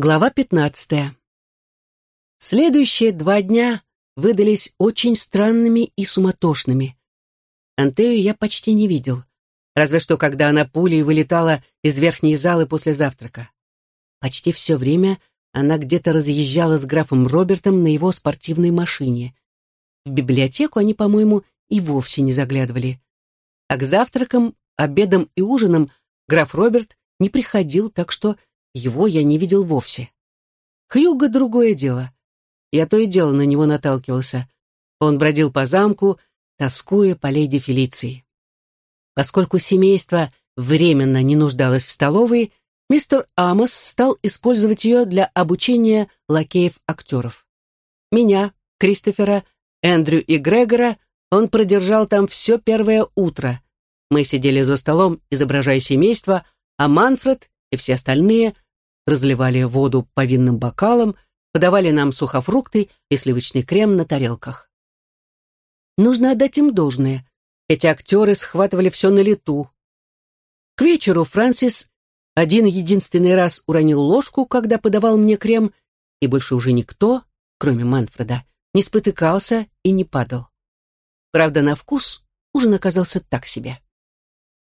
Глава 15. Следующие два дня выдались очень странными и суматошными. Антею я почти не видел, разве что когда она пулей вылетала из верхней залы после завтрака. Почти все время она где-то разъезжала с графом Робертом на его спортивной машине. В библиотеку они, по-моему, и вовсе не заглядывали. А к завтракам, обедам и ужинам граф Роберт не приходил, так что его я не видел вовсе. Хьюго — другое дело. Я то и дело на него наталкивался. Он бродил по замку, тоскуя по леди Фелиции. Поскольку семейство временно не нуждалось в столовой, мистер Амос стал использовать ее для обучения лакеев-актеров. Меня, Кристофера, Эндрю и Грегора он продержал там все первое утро. Мы сидели за столом, изображая семейство, а Манфред и все остальные разливали воду по винным бокалам, подавали нам сухофрукты и сливочный крем на тарелках. Нужно отдать им должное. Эти актеры схватывали все на лету. К вечеру Франсис один единственный раз уронил ложку, когда подавал мне крем, и больше уже никто, кроме Манфреда, не спотыкался и не падал. Правда, на вкус ужин оказался так себе.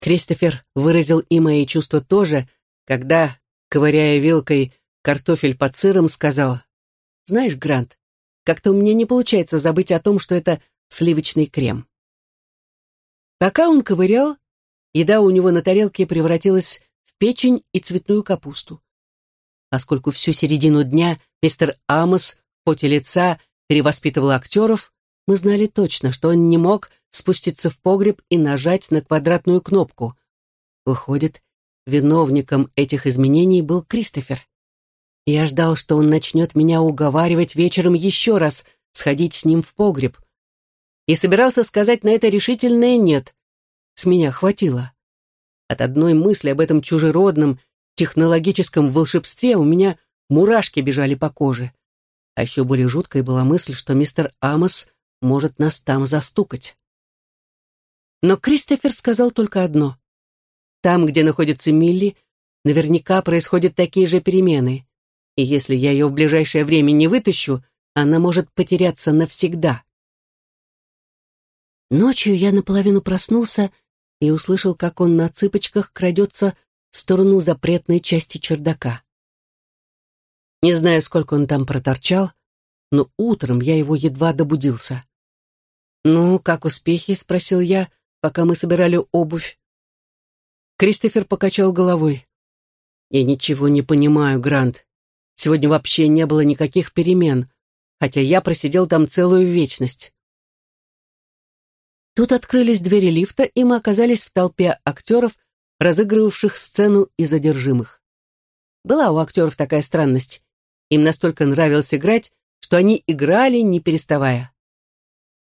Кристофер выразил и мои чувства тоже, когда, ковыряя вилкой картофель под сыром, сказал, «Знаешь, Грант, как-то у меня не получается забыть о том, что это сливочный крем». Пока он ковырял, еда у него на тарелке превратилась в печень и цветную капусту. Поскольку всю середину дня мистер Амос в поте лица перевоспитывал актеров, мы знали точно, что он не мог спуститься в погреб и нажать на квадратную кнопку. Выходит, Виновником этих изменений был Кристофер. Я ждал, что он начнет меня уговаривать вечером еще раз сходить с ним в погреб. И собирался сказать на это решительное «нет». С меня хватило. От одной мысли об этом чужеродном технологическом волшебстве у меня мурашки бежали по коже. А еще более жуткой была мысль, что мистер Амос может нас там застукать. Но Кристофер сказал только одно. Там, где находится Милли, наверняка происходят такие же перемены. И если я ее в ближайшее время не вытащу, она может потеряться навсегда. Ночью я наполовину проснулся и услышал, как он на цыпочках крадется в сторону запретной части чердака. Не знаю, сколько он там проторчал, но утром я его едва добудился. «Ну, как успехи?» — спросил я, пока мы собирали обувь. Кристофер покачал головой. «Я ничего не понимаю, Грант. Сегодня вообще не было никаких перемен, хотя я просидел там целую вечность». Тут открылись двери лифта, и мы оказались в толпе актеров, разыгрывавших сцену и задержимых. Была у актеров такая странность. Им настолько нравилось играть, что они играли, не переставая.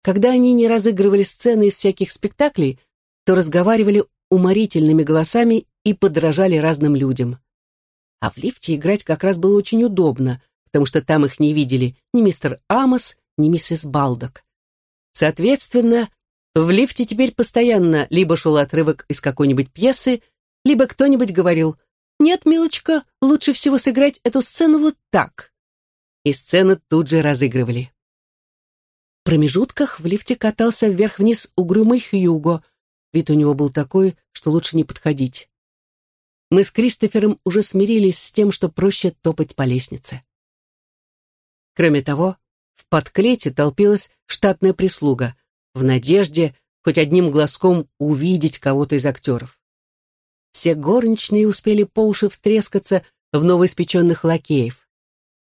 Когда они не разыгрывали сцены из всяких спектаклей, то разговаривали уморительными голосами и подражали разным людям. А в лифте играть как раз было очень удобно, потому что там их не видели ни мистер Амос, ни миссис Балдок. Соответственно, в лифте теперь постоянно либо шел отрывок из какой-нибудь пьесы, либо кто-нибудь говорил «Нет, милочка, лучше всего сыграть эту сцену вот так». И сцену тут же разыгрывали. В промежутках в лифте катался вверх-вниз угрюмый Хьюго – Вид у него был такой, что лучше не подходить. Мы с Кристофером уже смирились с тем, что проще топать по лестнице. Кроме того, в подклете толпилась штатная прислуга, в надежде хоть одним глазком увидеть кого-то из актеров. Все горничные успели по уши встрескаться в новоиспеченных лакеев.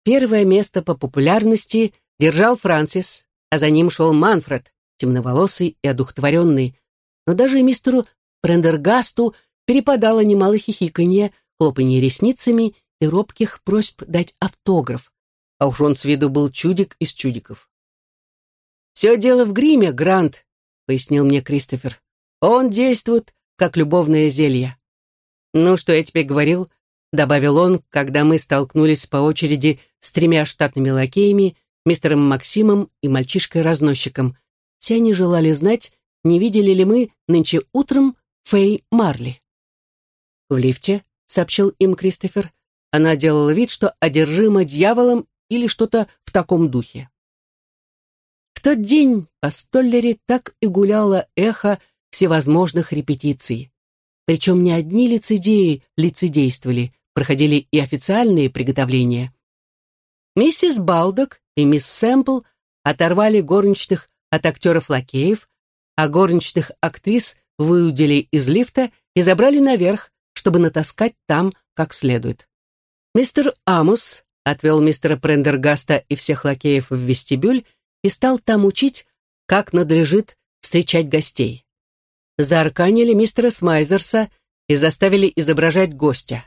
Первое место по популярности держал Франсис, а за ним шел Манфред, темноволосый и одухотворенный, но даже мистеру Прендергасту перепадало немало хихиканье, хлопанье ресницами и робких просьб дать автограф, а уж он с виду был чудик из чудиков. «Все дело в гриме, Грант», — пояснил мне Кристофер. «Он действует, как любовное зелье». «Ну, что я тебе говорил?» — добавил он, когда мы столкнулись по очереди с тремя штатными лакеями, мистером Максимом и мальчишкой-разносчиком. Все они желали знать, не видели ли мы нынче утром Фэй Марли. В лифте, сообщил им Кристофер, она делала вид, что одержима дьяволом или что-то в таком духе. В тот день по Столлере так и гуляло эхо всевозможных репетиций. Причем не одни лицедеи лицедействовали, проходили и официальные приготовления. Миссис Балдок и мисс Сэмпл оторвали горничных от актеров-лакеев, а горничных актрис выудили из лифта и забрали наверх, чтобы натаскать там как следует. Мистер Амус отвел мистера Прендергаста и всех лакеев в вестибюль и стал там учить, как надлежит встречать гостей. Заарканили мистера Смайзерса и заставили изображать гостя.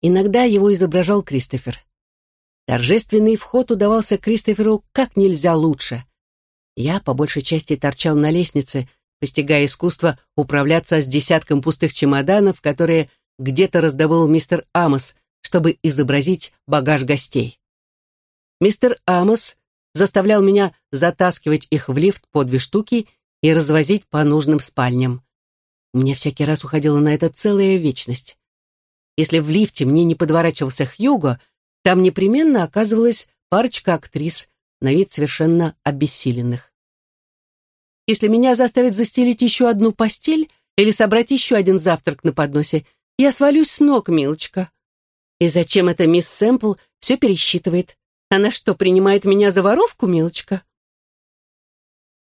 Иногда его изображал Кристофер. Торжественный вход удавался Кристоферу как нельзя лучше. Я, по большей части, торчал на лестнице, постигая искусство управляться с десятком пустых чемоданов, которые где-то раздобыл мистер Амос, чтобы изобразить багаж гостей. Мистер Амос заставлял меня затаскивать их в лифт по две штуки и развозить по нужным спальням. Мне всякий раз уходила на это целая вечность. Если в лифте мне не подворачивался Хьюго, там непременно оказывалась парочка актрис, на вид совершенно обессиленных. Если меня заставят застелить еще одну постель или собрать еще один завтрак на подносе, я свалюсь с ног, милочка. И зачем эта мисс Сэмпл все пересчитывает? Она что, принимает меня за воровку, милочка?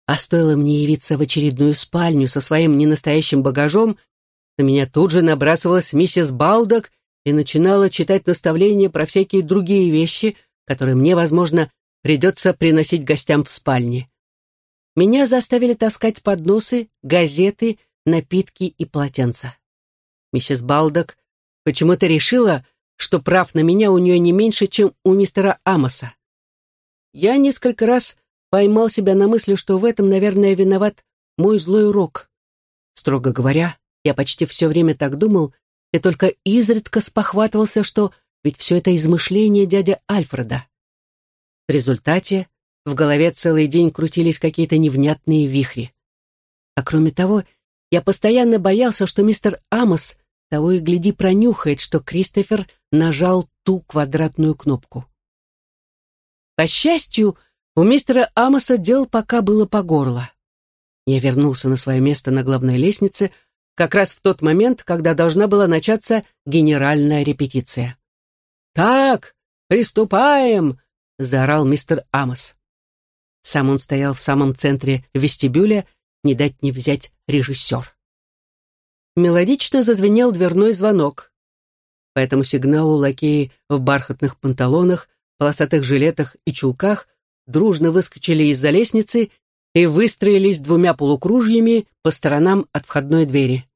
А стоило мне явиться в очередную спальню со своим ненастоящим багажом, на меня тут же набрасывалась миссис Балдок и начинала читать наставления про всякие другие вещи, которые мне, возможно, придется приносить гостям в спальне. Меня заставили таскать подносы, газеты, напитки и полотенца. Миссис Балдок почему-то решила, что прав на меня у нее не меньше, чем у мистера Амоса. Я несколько раз поймал себя на мысли, что в этом, наверное, виноват мой злой урок. Строго говоря, я почти все время так думал, и только изредка спохватывался, что ведь все это измышление дяди Альфреда. В результате в голове целый день крутились какие-то невнятные вихри. А кроме того, я постоянно боялся, что мистер Амос того и гляди пронюхает, что Кристофер нажал ту квадратную кнопку. По счастью, у мистера Амоса дел пока было по горло. Я вернулся на свое место на главной лестнице как раз в тот момент, когда должна была начаться генеральная репетиция. «Так, приступаем!» — заорал мистер Амос. Сам он стоял в самом центре вестибюля, не дать не взять режиссер. Мелодично зазвенел дверной звонок. По этому сигналу лакеи в бархатных панталонах, полосатых жилетах и чулках дружно выскочили из-за лестницы и выстроились двумя полукружьями по сторонам от входной двери.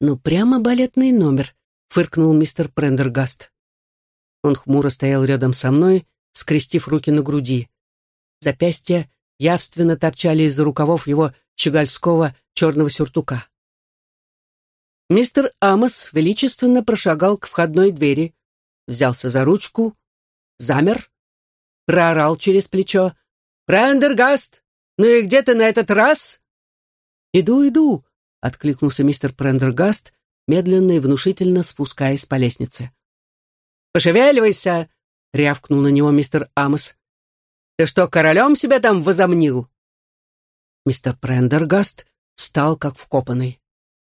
«Ну, прямо балетный номер», — фыркнул мистер Прендергаст. Он хмуро стоял рядом со мной, скрестив руки на груди. Запястья явственно торчали из-за рукавов его щегольского черного сюртука. Мистер Амос величественно прошагал к входной двери, взялся за ручку, замер, проорал через плечо. «Прендергаст, ну и где ты на этот раз?» «Иду, иду», — откликнулся мистер Прендергаст, медленно и внушительно спускаясь по лестнице. «Пошевеливайся!» — рявкнул на него мистер Амос. «Ты что, королем себя там возомнил?» Мистер Прендергаст встал как вкопанный.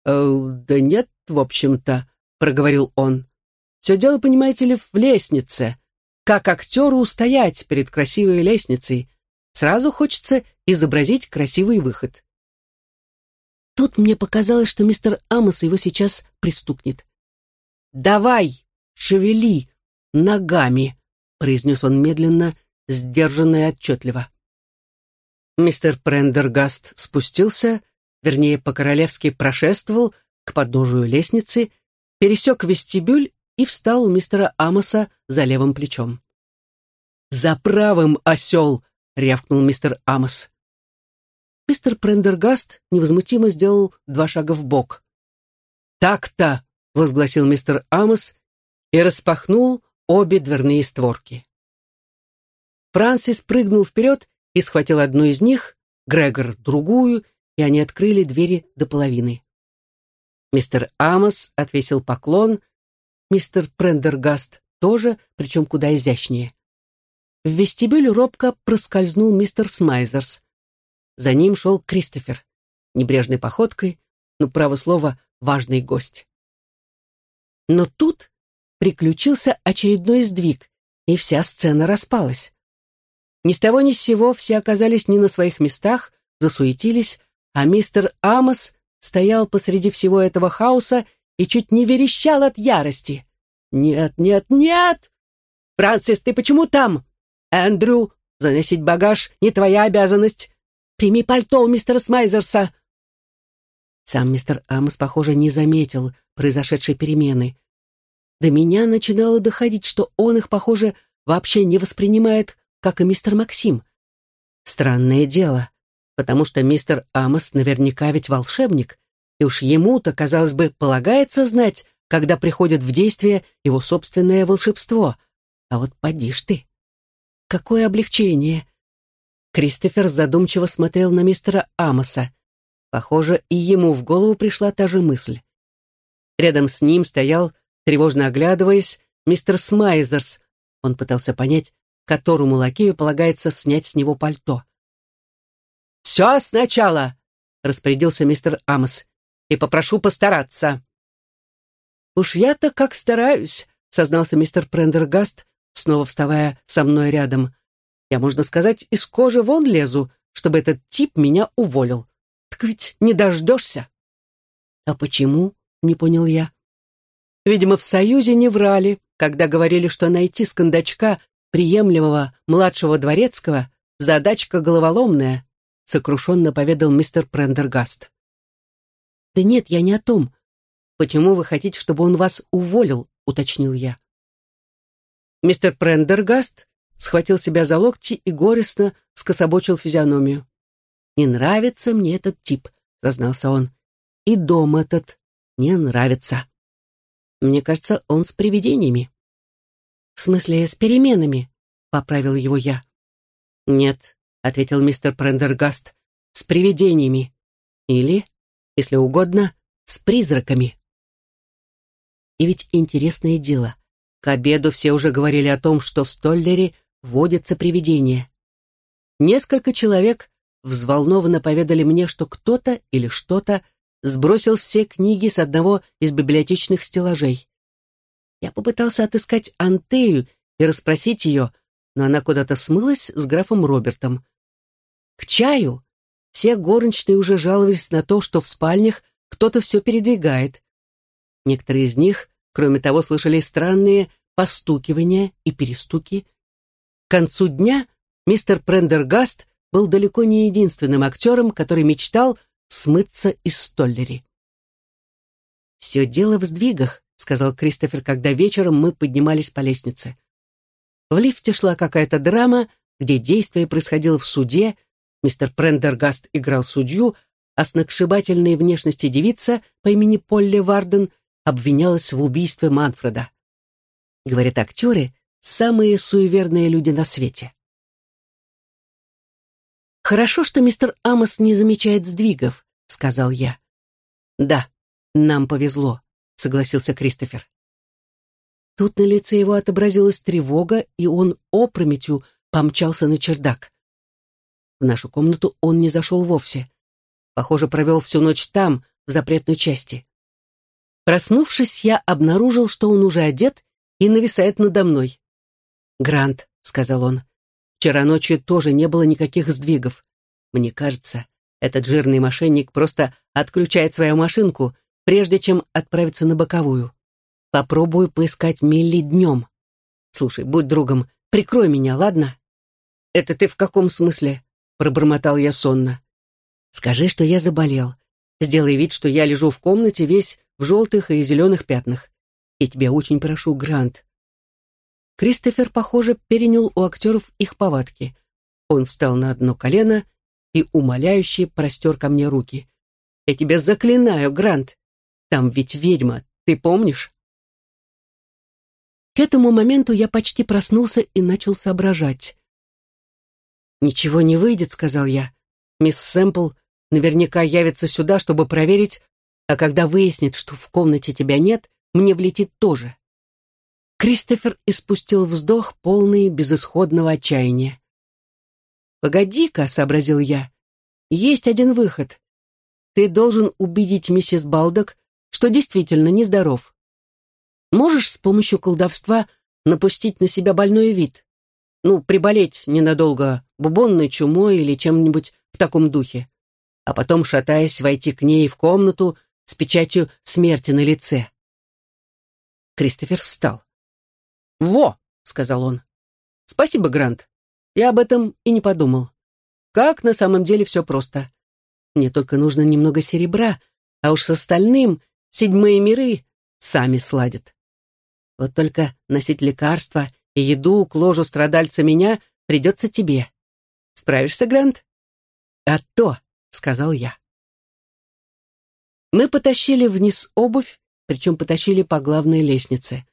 «Э, «Да нет, в общем-то», — проговорил он. «Все дело, понимаете ли, в лестнице. Как актеру устоять перед красивой лестницей? Сразу хочется изобразить красивый выход». Тут мне показалось, что мистер Амос его сейчас пристукнет. «Давай, шевели ногами», — произнес он медленно, сдержанно и отчетливо. Мистер Прендергаст спустился, вернее, по-королевски прошествовал к подножию лестницы, пересек вестибюль и встал у мистера Амоса за левым плечом. «За правым, осел!» — рявкнул мистер Амос. Мистер Прендергаст невозмутимо сделал два шага в бок. «Так-то!» — возгласил мистер Амос и распахнул обе дверные створки. Франсис прыгнул вперед и схватил одну из них, Грегор — другую, и они открыли двери до половины. Мистер Амос отвесил поклон, мистер Прендергаст тоже, причем куда изящнее. В вестибюле робко проскользнул мистер Смайзерс. За ним шел Кристофер, небрежной походкой, но, право слово, важный гость. Но тут приключился очередной сдвиг, и вся сцена распалась. Ни с того ни с сего все оказались не на своих местах, засуетились, а мистер Амос стоял посреди всего этого хаоса и чуть не верещал от ярости. «Нет, нет, нет! Франсис, ты почему там? Эндрю, заносить багаж не твоя обязанность. Прими пальто у мистера Смайзерса!» Сам мистер Амос, похоже, не заметил произошедшей перемены. До меня начинало доходить, что он их, похоже, вообще не воспринимает, как и мистер Максим. Странное дело, потому что мистер Амос наверняка ведь волшебник, и уж ему-то, казалось бы, полагается знать, когда приходит в действие его собственное волшебство. А вот поди ж ты. Какое облегчение! Кристофер задумчиво смотрел на мистера Амоса. Похоже, и ему в голову пришла та же мысль. Рядом с ним стоял Тревожно оглядываясь, мистер Смайзерс, он пытался понять, которому лакею полагается снять с него пальто. «Все сначала!» — распорядился мистер Амос. «И попрошу постараться». «Уж я-то как стараюсь», — сознался мистер Прендергаст, снова вставая со мной рядом. «Я, можно сказать, из кожи вон лезу, чтобы этот тип меня уволил. Так ведь не дождешься». «А почему?» — не понял я. Видимо, в Союзе не врали, когда говорили, что найти с кондачка приемлемого младшего дворецкого задачка головоломная, сокрушенно поведал мистер Прендергаст. «Да нет, я не о том. Почему вы хотите, чтобы он вас уволил?» — уточнил я. Мистер Прендергаст схватил себя за локти и горестно скособочил физиономию. «Не нравится мне этот тип», — зазнался он. «И дом этот не нравится». Мне кажется, он с привидениями. В смысле, с переменами, поправил его я. Нет, ответил мистер Прендергаст, с привидениями. Или, если угодно, с призраками. И ведь интересное дело. К обеду все уже говорили о том, что в Столлере водятся привидения. Несколько человек взволнованно поведали мне, что кто-то или что-то сбросил все книги с одного из библиотечных стеллажей. Я попытался отыскать Антею и расспросить ее, но она куда-то смылась с графом Робертом. К чаю все горничные уже жаловались на то, что в спальнях кто-то все передвигает. Некоторые из них, кроме того, слышали странные постукивания и перестуки. К концу дня мистер Прендергаст был далеко не единственным актером, который мечтал смыться из Столлери. «Все дело в сдвигах», — сказал Кристофер, когда вечером мы поднимались по лестнице. В лифте шла какая-то драма, где действие происходило в суде, мистер Прендергаст играл судью, а сногсшибательной внешности девица по имени Полли Варден обвинялась в убийстве Манфреда. Говорят, актеры — самые суеверные люди на свете. «Хорошо, что мистер Амос не замечает сдвигов», — сказал я. «Да, нам повезло», — согласился Кристофер. Тут на лице его отобразилась тревога, и он опрометью помчался на чердак. В нашу комнату он не зашел вовсе. Похоже, провел всю ночь там, в запретной части. Проснувшись, я обнаружил, что он уже одет и нависает надо мной. «Грант», — сказал он, Вчера ночью тоже не было никаких сдвигов. Мне кажется, этот жирный мошенник просто отключает свою машинку, прежде чем отправиться на боковую. Попробую поискать Милли днем. Слушай, будь другом, прикрой меня, ладно? Это ты в каком смысле? Пробормотал я сонно. Скажи, что я заболел. Сделай вид, что я лежу в комнате весь в желтых и зеленых пятнах. Я тебя очень прошу, Грант, Кристофер, похоже, перенял у актеров их повадки. Он встал на одно колено и умоляюще простер ко мне руки. «Я тебя заклинаю, Грант! Там ведь ведьма, ты помнишь?» К этому моменту я почти проснулся и начал соображать. «Ничего не выйдет», — сказал я. «Мисс Сэмпл наверняка явится сюда, чтобы проверить, а когда выяснит, что в комнате тебя нет, мне влетит тоже». Кристофер испустил вздох, полный безысходного отчаяния. «Погоди-ка», — сообразил я, — «есть один выход. Ты должен убедить миссис Балдок, что действительно нездоров. Можешь с помощью колдовства напустить на себя больной вид? Ну, приболеть ненадолго бубонной чумой или чем-нибудь в таком духе. А потом, шатаясь, войти к ней в комнату с печатью смерти на лице. Кристофер встал. «Во!» — сказал он. «Спасибо, Грант. Я об этом и не подумал. Как на самом деле все просто. Мне только нужно немного серебра, а уж с остальным седьмые миры сами сладят. Вот только носить лекарства и еду к ложу страдальца меня придется тебе. Справишься, Грант? А то, сказал я. Мы потащили вниз обувь, причем потащили по главной лестнице.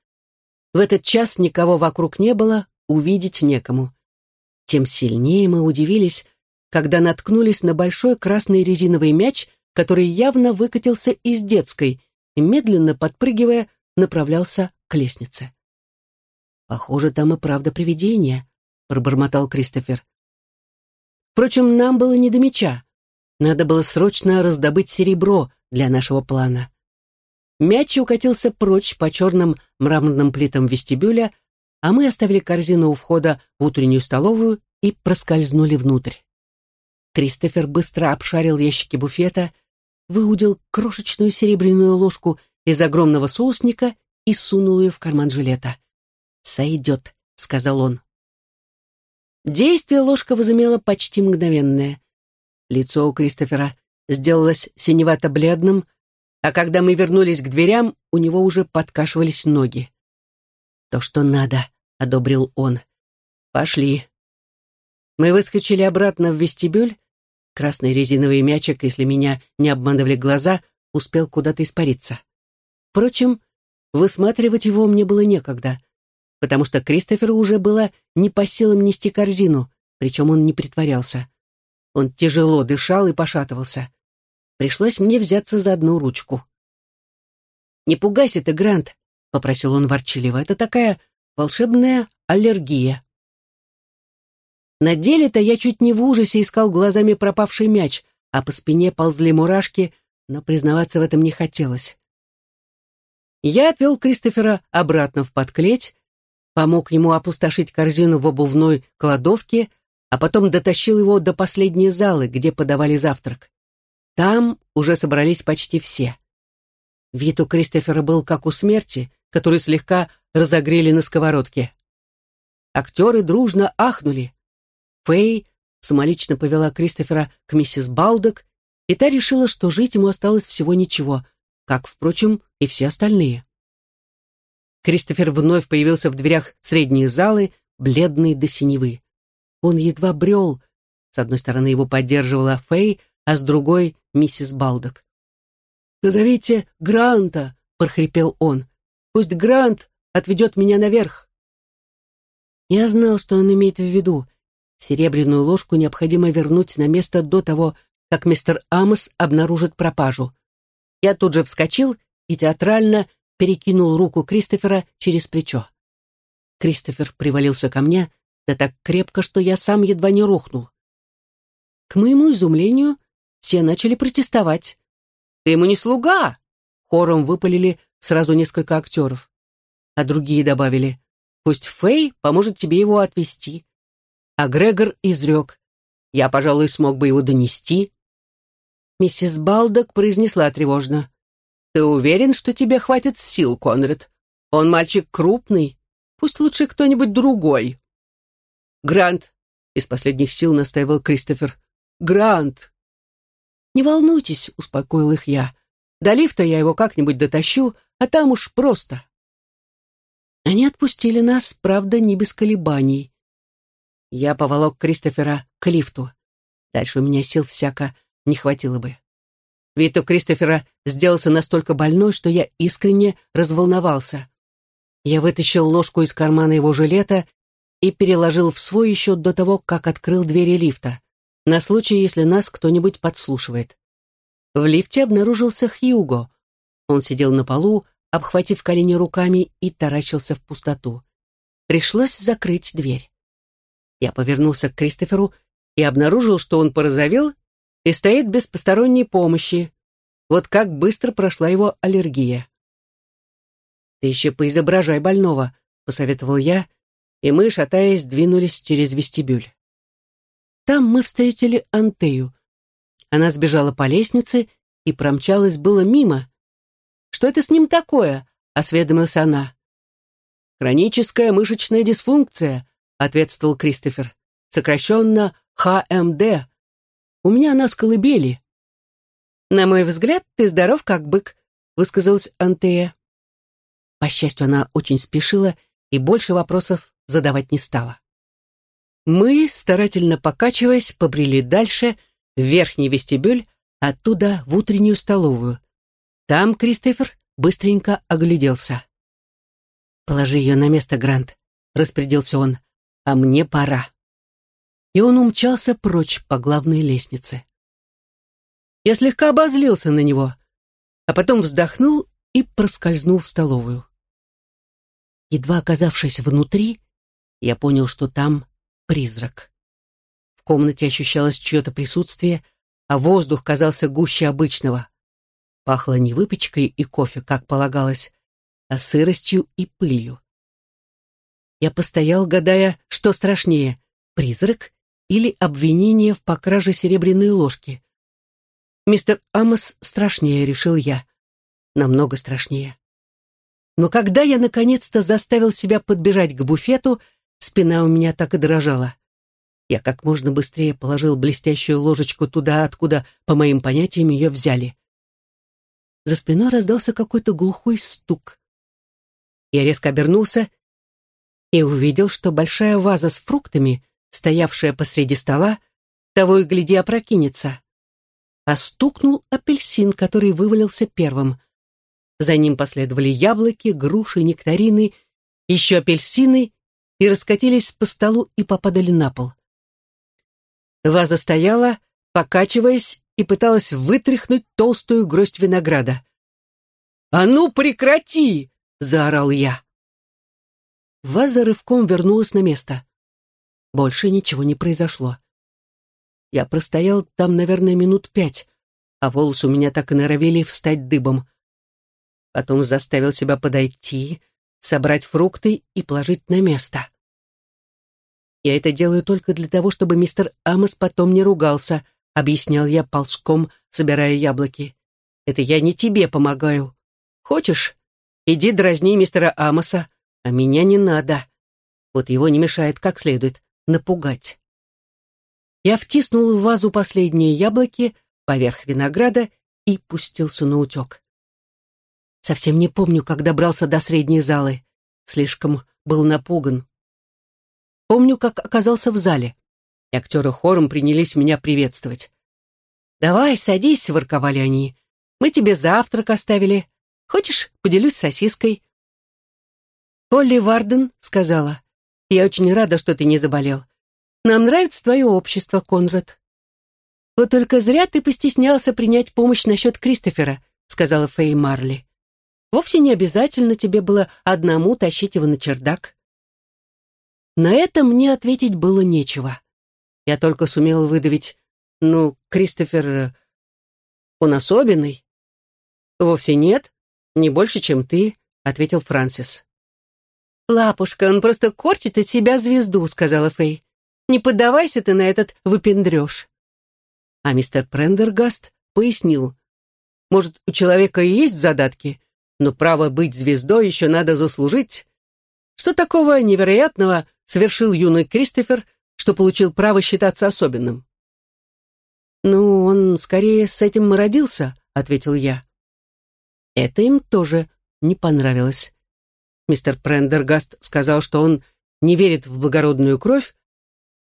В этот час никого вокруг не было, увидеть некому. Тем сильнее мы удивились, когда наткнулись на большой красный резиновый мяч, который явно выкатился из детской и, медленно подпрыгивая, направлялся к лестнице. «Похоже, там и правда привидение», — пробормотал Кристофер. Впрочем, нам было не до мяча. Надо было срочно раздобыть серебро для нашего плана. Мяч укатился прочь по черным мраморным плитам вестибюля, а мы оставили корзину у входа в утреннюю столовую и проскользнули внутрь. Кристофер быстро обшарил ящики буфета, выудил крошечную серебряную ложку из огромного соусника и сунул ее в карман жилета. «Сойдет», — сказал он. Действие ложка возымело почти мгновенное. Лицо у Кристофера сделалось синевато-бледным, а когда мы вернулись к дверям, у него уже подкашивались ноги. «То, что надо», — одобрил он. «Пошли». Мы выскочили обратно в вестибюль. Красный резиновый мячик, если меня не обманывали глаза, успел куда-то испариться. Впрочем, высматривать его мне было некогда, потому что Кристоферу уже было не по силам нести корзину, причем он не притворялся. Он тяжело дышал и пошатывался. Пришлось мне взяться за одну ручку. «Не пугайся ты, Грант», — попросил он ворчливо. «Это такая волшебная аллергия». На деле-то я чуть не в ужасе искал глазами пропавший мяч, а по спине ползли мурашки, но признаваться в этом не хотелось. Я отвел Кристофера обратно в подклеть, помог ему опустошить корзину в обувной кладовке, а потом дотащил его до последней залы, где подавали завтрак. Там уже собрались почти все. Вид у Кристофера был как у смерти, которую слегка разогрели на сковородке. Актеры дружно ахнули. Фэй самолично повела Кристофера к миссис Балдок, и та решила, что жить ему осталось всего ничего, как, впрочем, и все остальные. Кристофер вновь появился в дверях средней залы, бледный до синевы. Он едва брел. С одной стороны его поддерживала Фэй, а с другой — миссис Балдок. «Позовите Гранта!» — прохрипел он. «Пусть Грант отведет меня наверх!» Я знал, что он имеет в виду. Серебряную ложку необходимо вернуть на место до того, как мистер Амос обнаружит пропажу. Я тут же вскочил и театрально перекинул руку Кристофера через плечо. Кристофер привалился ко мне, да так крепко, что я сам едва не рухнул. К моему изумлению, все начали протестовать. «Ты ему не слуга!» Хором выпалили сразу несколько актеров. А другие добавили, «Пусть Фэй поможет тебе его отвезти». А Грегор изрек, «Я, пожалуй, смог бы его донести». Миссис Балдок произнесла тревожно, «Ты уверен, что тебе хватит сил, Конрад? Он мальчик крупный. Пусть лучше кто-нибудь другой». Грант!» — из последних сил настаивал Кристофер. «Грант!» «Не волнуйтесь», — успокоил их я. «До лифта я его как-нибудь дотащу, а там уж просто». Они отпустили нас, правда, не без колебаний. Я поволок Кристофера к лифту. Дальше у меня сил всяко не хватило бы. Вид у Кристофера сделался настолько больной, что я искренне разволновался. Я вытащил ложку из кармана его жилета и переложил в свой еще до того, как открыл двери лифта, на случай, если нас кто-нибудь подслушивает. В лифте обнаружился Хьюго. Он сидел на полу, обхватив колени руками, и таращился в пустоту. Пришлось закрыть дверь. Я повернулся к Кристоферу и обнаружил, что он порозовел и стоит без посторонней помощи. Вот как быстро прошла его аллергия. «Ты еще поизображай больного», — посоветовал я, и мы, шатаясь, двинулись через вестибюль. Там мы встретили Антею. Она сбежала по лестнице и промчалась было мимо. «Что это с ним такое?» — осведомилась она. «Хроническая мышечная дисфункция», — ответствовал Кристофер. «Сокращенно ХМД. У меня она с колыбели». «На мой взгляд, ты здоров, как бык», — высказалась Антея. По счастью, она очень спешила и больше вопросов задавать не стала. Мы, старательно покачиваясь, побрели дальше, в верхний вестибюль, оттуда в утреннюю столовую. Там Кристофер быстренько огляделся. «Положи ее на место, Грант», — распорядился он, — «а мне пора». И он умчался прочь по главной лестнице. Я слегка обозлился на него, а потом вздохнул и проскользнул в столовую. Едва оказавшись внутри, я понял, что там призрак. В комнате ощущалось чье-то присутствие, а воздух казался гуще обычного. Пахло не выпечкой и кофе, как полагалось, а сыростью и пылью. Я постоял, гадая, что страшнее — призрак или обвинение в покраже серебряной ложки. Мистер Амос страшнее, решил я. Намного страшнее. Но когда я наконец-то заставил себя подбежать к буфету, спина у меня так и дрожала. Я как можно быстрее положил блестящую ложечку туда, откуда, по моим понятиям, ее взяли. За спиной раздался какой-то глухой стук. Я резко обернулся и увидел, что большая ваза с фруктами, стоявшая посреди стола, того и гляди опрокинется. А стукнул апельсин, который вывалился первым. За ним последовали яблоки, груши, нектарины, еще апельсины и раскатились по столу и попадали на пол. Ваза стояла, покачиваясь, и пыталась вытряхнуть толстую гроздь винограда. «А ну, прекрати!» — заорал я. Ваза рывком вернулась на место. Больше ничего не произошло. Я простоял там, наверное, минут пять, а волосы у меня так и норовили встать дыбом. Потом заставил себя подойти, собрать фрукты и положить на место. «Я это делаю только для того, чтобы мистер Амос потом не ругался», объяснял я ползком, собирая яблоки. «Это я не тебе помогаю. Хочешь, иди дразни мистера Амоса, а меня не надо. Вот его не мешает как следует напугать». Я втиснул в вазу последние яблоки поверх винограда и пустился на утек. Совсем не помню, как добрался до средней залы. Слишком был напуган. Помню, как оказался в зале. И актеры хором принялись меня приветствовать. «Давай, садись», — ворковали они. «Мы тебе завтрак оставили. Хочешь, поделюсь сосиской?» «Полли Варден», — сказала, — «я очень рада, что ты не заболел. Нам нравится твое общество, Конрад». «Вот только зря ты постеснялся принять помощь насчет Кристофера», — сказала Фэй Марли. Вовсе не обязательно тебе было одному тащить его на чердак. На это мне ответить было нечего. Я только сумел выдавить, ну, Кристофер, э, он особенный. Вовсе нет, не больше, чем ты, ответил Франсис. «Лапушка, он просто корчит из себя звезду», — сказала Фэй. «Не поддавайся ты на этот выпендреж». А мистер Прендергаст пояснил. «Может, у человека и есть задатки, но право быть звездой еще надо заслужить. Что такого невероятного совершил юный Кристофер, что получил право считаться особенным? «Ну, он скорее с этим родился», — ответил я. Это им тоже не понравилось. Мистер Прендергаст сказал, что он не верит в благородную кровь,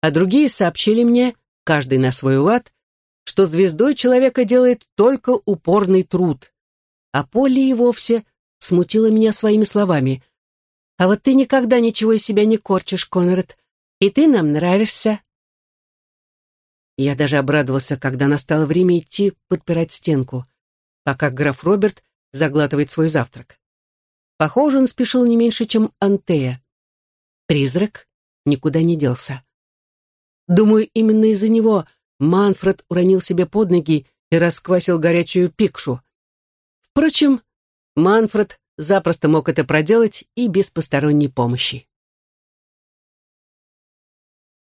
а другие сообщили мне, каждый на свой лад, что звездой человека делает только упорный труд а Полли и вовсе смутила меня своими словами. «А вот ты никогда ничего из себя не корчишь, Конрад, и ты нам нравишься». Я даже обрадовался, когда настало время идти подпирать стенку, пока граф Роберт заглатывает свой завтрак. Похоже, он спешил не меньше, чем Антея. Призрак никуда не делся. Думаю, именно из-за него Манфред уронил себе под ноги и расквасил горячую пикшу. Впрочем, Манфред запросто мог это проделать и без посторонней помощи.